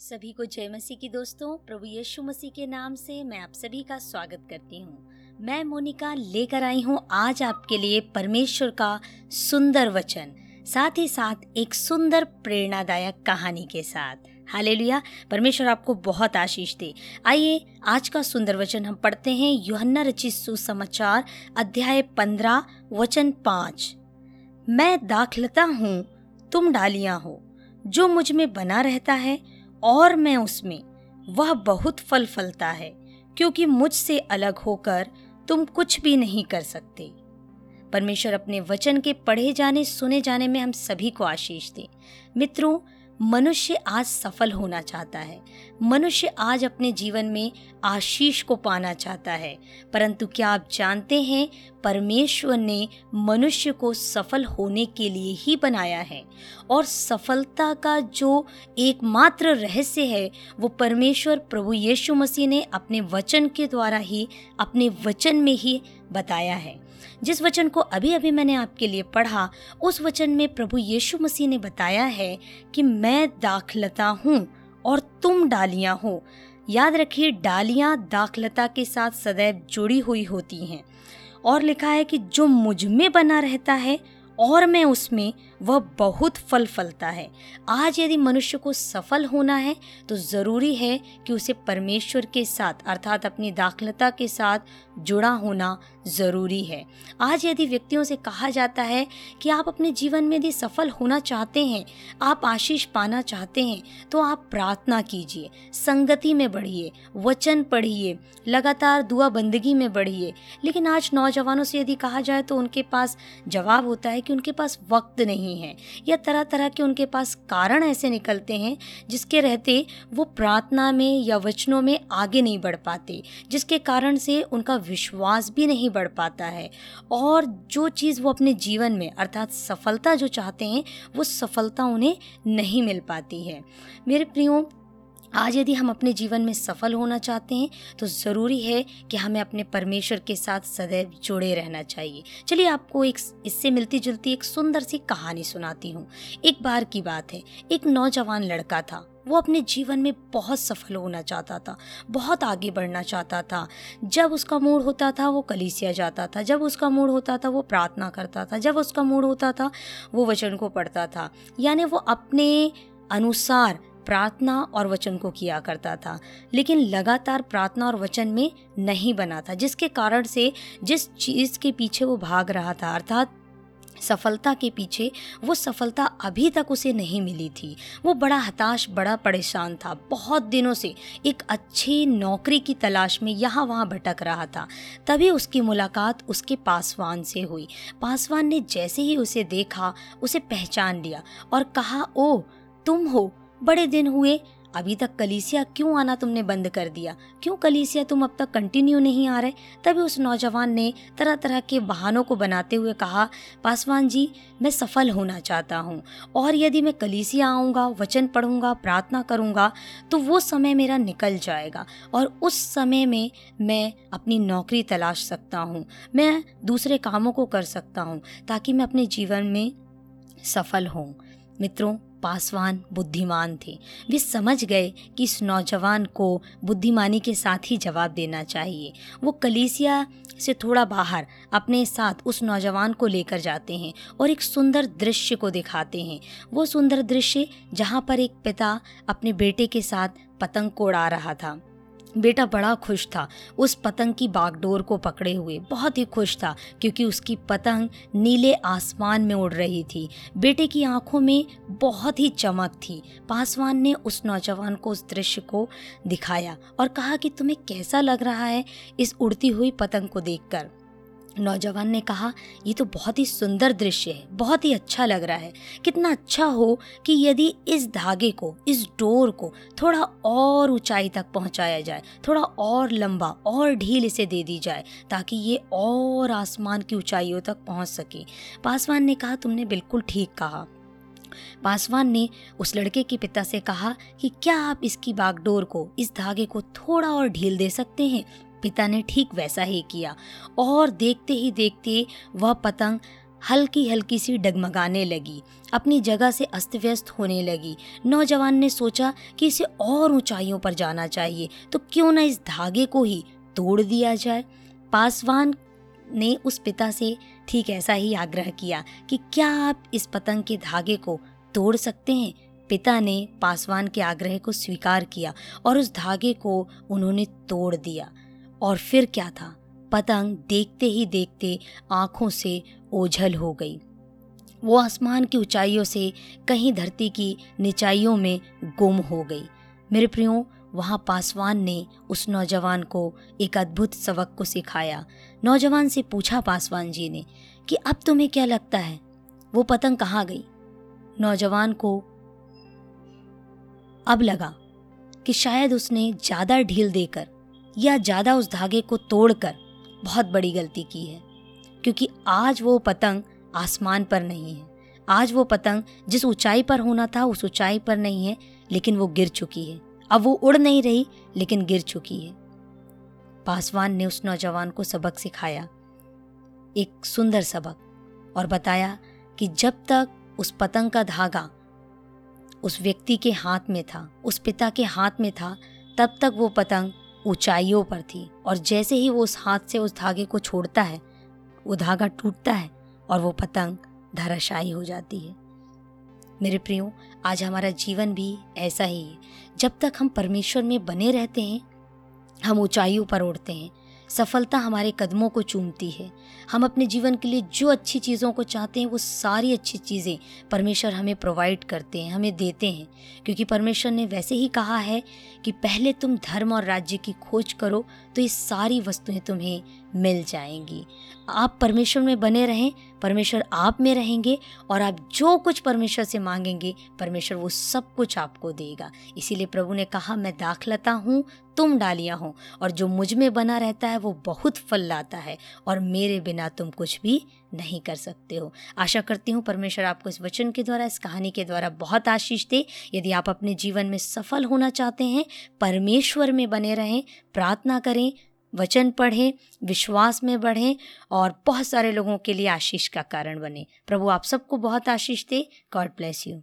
सभी को जय मसीह की दोस्तों, प्रभु यीशु मसीह के नाम से मैं आप सभी का स्वागत करती हूँ। मैं मोनिका लेकर आई हूँ आज आपके लिए परमेश्वर का सुंदर वचन, साथ ही साथ एक सुंदर प्रेरणादायक कहानी के साथ। हालेलुया। परमेश्वर आपको बहुत आशीष दे। आइए, आज का सुंदर वचन हम पढ़ते हैं युहन्ना रचित सुसमाचार, अध्याय पंद्रह, वचन पाँच। मैं दाखलता हूँ, तुम डालियाँ हो। जो मुझमें बना रहता है और मैं उसमें, वह बहुत फल फलता है, क्योंकि मुझसे अलग होकर तुम कुछ भी नहीं कर सकते। परमेश्वर अपने वचन के पढ़े जाने, सुने जाने में हम सभी को आशीष दे। मित्रों मनुष्य आज सफल होना चाहता है। मनुष्य आज अपने जीवन में आशीष को पाना चाहता है। परंतु क्या आप जानते हैं, परमेश्वर ने मनुष्य को सफल होने के लिए ही बनाया है। और सफलता का जो एकमात्र रहस्य है, वो परमेश्वर प्रभु यीशु मसीह ने अपने वचन के द्वारा ही, अपने वचन में ही बताया है। जिस वचन को अभी अभी मैंने आपके लिए पढ़ा, उस वचन में प्रभु यीशु मसीह ने बताया है कि मैं दाखलता हूँ और तुम डालियाँ हो। याद रखिए, डालियाँ दाखलता के साथ सदैव जुड़ी हुई होती हैं। और लिखा है कि जो मुझमें बना रहता है और मैं उसमें, वह बहुत फल फलता है। आज यदि मनुष्य को सफल होना है तो ज़रूरी है कि उसे परमेश्वर के साथ, अर्थात अपनी दाखलता के साथ जुड़ा होना ज़रूरी है। आज यदि व्यक्तियों से कहा जाता है कि आप अपने जीवन में यदि सफल होना चाहते हैं, आप आशीष पाना चाहते हैं तो आप प्रार्थना कीजिए, संगति में बढ़िए, वचन पढ़िए, लगातार दुआ बंदगी में बढ़िए। लेकिन आज नौजवानों से यदि कहा जाए तो उनके पास जवाब होता है कि उनके पास वक्त नहीं है, या तरह तरह के उनके पास कारण ऐसे निकलते हैं जिसके रहते वो प्रार्थना में या वचनों में आगे नहीं बढ़ पाते, जिसके कारण से उनका विश्वास भी नहीं बढ़ पाता है। और जो चीज़ वो अपने जीवन में, अर्थात सफलता जो चाहते हैं, वो सफलता उन्हें नहीं मिल पाती है। मेरे प्रियो, आज यदि हम अपने जीवन में सफल होना चाहते हैं तो ज़रूरी है कि हमें अपने परमेश्वर के साथ सदैव जुड़े रहना चाहिए। चलिए आपको एक इससे मिलती जुलती एक सुंदर सी कहानी सुनाती हूँ। एक बार की बात है। एक नौजवान लड़का था। वो अपने जीवन में बहुत सफल होना चाहता था, बहुत आगे बढ़ना चाहता था। जब उसका मूड होता था, वो कलीसिया जाता था। जब उसका मूड होता था, वो प्रार्थना करता था। जब उसका मूड होता था, वो वचन को पढ़ता था। यानी वो अपने अनुसार प्रार्थना और वचन को किया करता था। लेकिन लगातार प्रार्थना और वचन में नहीं बना था, जिसके कारण से जिस चीज़ के पीछे वो भाग रहा था, अर्थात सफलता के पीछे वो सफलता अभी तक उसे नहीं मिली थी। वो बड़ा हताश, बड़ा परेशान था। बहुत दिनों से एक अच्छी नौकरी की तलाश में यहाँ वहाँ भटक रहा था। तभी उसकी मुलाकात उसके पासवान से हुई। पासवान ने जैसे ही उसे देखा, उसे पहचान लिया और कहा ओ तुम हो। बड़े दिन हुए अभी तक कलीसिया क्यों आना तुमने बंद कर दिया? क्यों कलीसिया तुम अब तक कंटिन्यू नहीं आ रहे? तभी उस नौजवान ने तरह तरह के बहानों को बनाते हुए कहा, पासवान जी, मैं सफल होना चाहता हूँ। और यदि मैं कलीसिया आऊँगा, वचन पढ़ूँगा, प्रार्थना करूँगा तो वो समय मेरा निकल जाएगा। और उस समय में मैं अपनी नौकरी तलाश सकता हूँ। मैं दूसरे कामों को कर सकता हूँ, ताकि मैं अपने जीवन में सफल हूँ। मित्रों पासवान, बुद्धिमान थे। वे समझ गए कि इस नौजवान को बुद्धिमानी के साथ ही जवाब देना चाहिए। वो कलीसिया से थोड़ा बाहर अपने साथ उस नौजवान को लेकर जाते हैं और एक सुंदर दृश्य को दिखाते हैं। वो सुंदर दृश्य जहाँ पर एक पिता अपने बेटे के साथ पतंग को उड़ा रहा था। बेटा बड़ा खुश था। उस पतंग की बागडोर को पकड़े हुए। बहुत ही खुश था, क्योंकि उसकी पतंग नीले आसमान में उड़ रही थी। बेटे की आँखों में बहुत ही चमक थी। पासवान ने उस नौजवान को उस दृश्य को दिखाया और कहा कि, तुम्हें कैसा लग रहा है? इस उड़ती हुई पतंग को देखकर। नौजवान ने कहा, ये तो बहुत ही सुंदर दृश्य है, बहुत ही अच्छा लग रहा है। कितना अच्छा हो कि यदि इस धागे को, इस डोर को थोड़ा और ऊंचाई तक पहुँचाया जाए, थोड़ा और लंबा, और ढील इसे दे दी जाए, ताकि ये और आसमान की ऊंचाइयों तक पहुँच सके। पासवान ने कहा, तुमने बिल्कुल ठीक कहा। पासवान ने उस लड़के के पिता से कहा कि, क्या आप इसकी बागडोर को, इस धागे को थोड़ा और ढील दे सकते हैं? पिता ने ठीक वैसा ही किया। और देखते ही देखते वह पतंग हल्की हल्की सी डगमगाने लगी। अपनी जगह से अस्त व्यस्त होने लगी। नौजवान ने सोचा कि इसे और ऊंचाइयों पर जाना चाहिए तो क्यों ना इस धागे को ही तोड़ दिया जाए। पासवान ने उस पिता से ठीक ऐसा ही आग्रह किया कि क्या आप इस पतंग के धागे को तोड़ सकते हैं? पिता ने पासवान के आग्रह को स्वीकार किया और उस धागे को उन्होंने तोड़ दिया। और फिर क्या था? पतंग देखते ही देखते आँखों से ओझल हो गई। वो आसमान की ऊंचाइयों से कहीं धरती की निचाइयों में गुम हो गई। मेरे प्रियो, वहाँ पासवान ने उस नौजवान को एक अद्भुत सबक को सिखाया। नौजवान से पूछा पासवान जी ने कि, अब तुम्हें क्या लगता है? वो पतंग कहाँ गई? नौजवान को अब लगा कि शायद उसने ज़्यादा ढील देकर या ज़्यादा उस धागे को तोड़कर बहुत बड़ी गलती की है। क्योंकि आज वो पतंग आसमान पर नहीं है। आज वो पतंग जिस ऊंचाई पर होना था, उस ऊंचाई पर नहीं है, लेकिन वो गिर चुकी है। अब वो उड़ नहीं रही, लेकिन गिर चुकी है। पासवान ने उस नौजवान को सबक सिखाया। एक सुंदर सबक और बताया कि जब तक उस पतंग का धागा उस व्यक्ति के हाथ में था, उस पिता के हाथ में था, तब तक वो पतंग ऊंचाइयों पर थी और जैसे ही वो उस हाथ से उस धागे को छोड़ता है, वो धागा टूटता है और वो पतंग धराशायी हो जाती है। मेरे प्रियो, आज हमारा जीवन भी ऐसा ही है। जब तक हम परमेश्वर में बने रहते हैं, हम ऊंचाइयों पर उड़ते हैं सफलता हमारे कदमों को चूमती है। हम अपने जीवन के लिए जो अच्छी चीज़ों को चाहते हैं, वो सारी अच्छी चीज़ें परमेश्वर हमें प्रोवाइड करते हैं, हमें देते हैं। क्योंकि परमेश्वर ने वैसे ही कहा है कि पहले तुम धर्म और राज्य की खोज करो तो ये सारी वस्तुएँ तुम्हें मिल जाएँगी। आप परमेश्वर में बने रहें परमेश्वर आप में रहेंगे और आप जो कुछ परमेश्वर से मांगेंगे, परमेश्वर वो सब कुछ आपको देगा। इसीलिए प्रभु ने कहा, मैं दाखलता हूँ, तुम डालियाँ हो, और जो मुझमें बना रहता है, वो बहुत फल लाता है, और मेरे बिना तुम कुछ भी नहीं कर सकते हो। आशा करती हूँ परमेश्वर आपको इस वचन के द्वारा, इस कहानी के द्वारा बहुत आशीष दे। यदि आप अपने जीवन में सफल होना चाहते हैं, परमेश्वर में बने रहें, प्रार्थना करें वचन पढ़ें, विश्वास में बढ़ें और बहुत सारे लोगों के लिए आशीष का कारण बने। प्रभु आप सबको बहुत आशीष दे। God bless you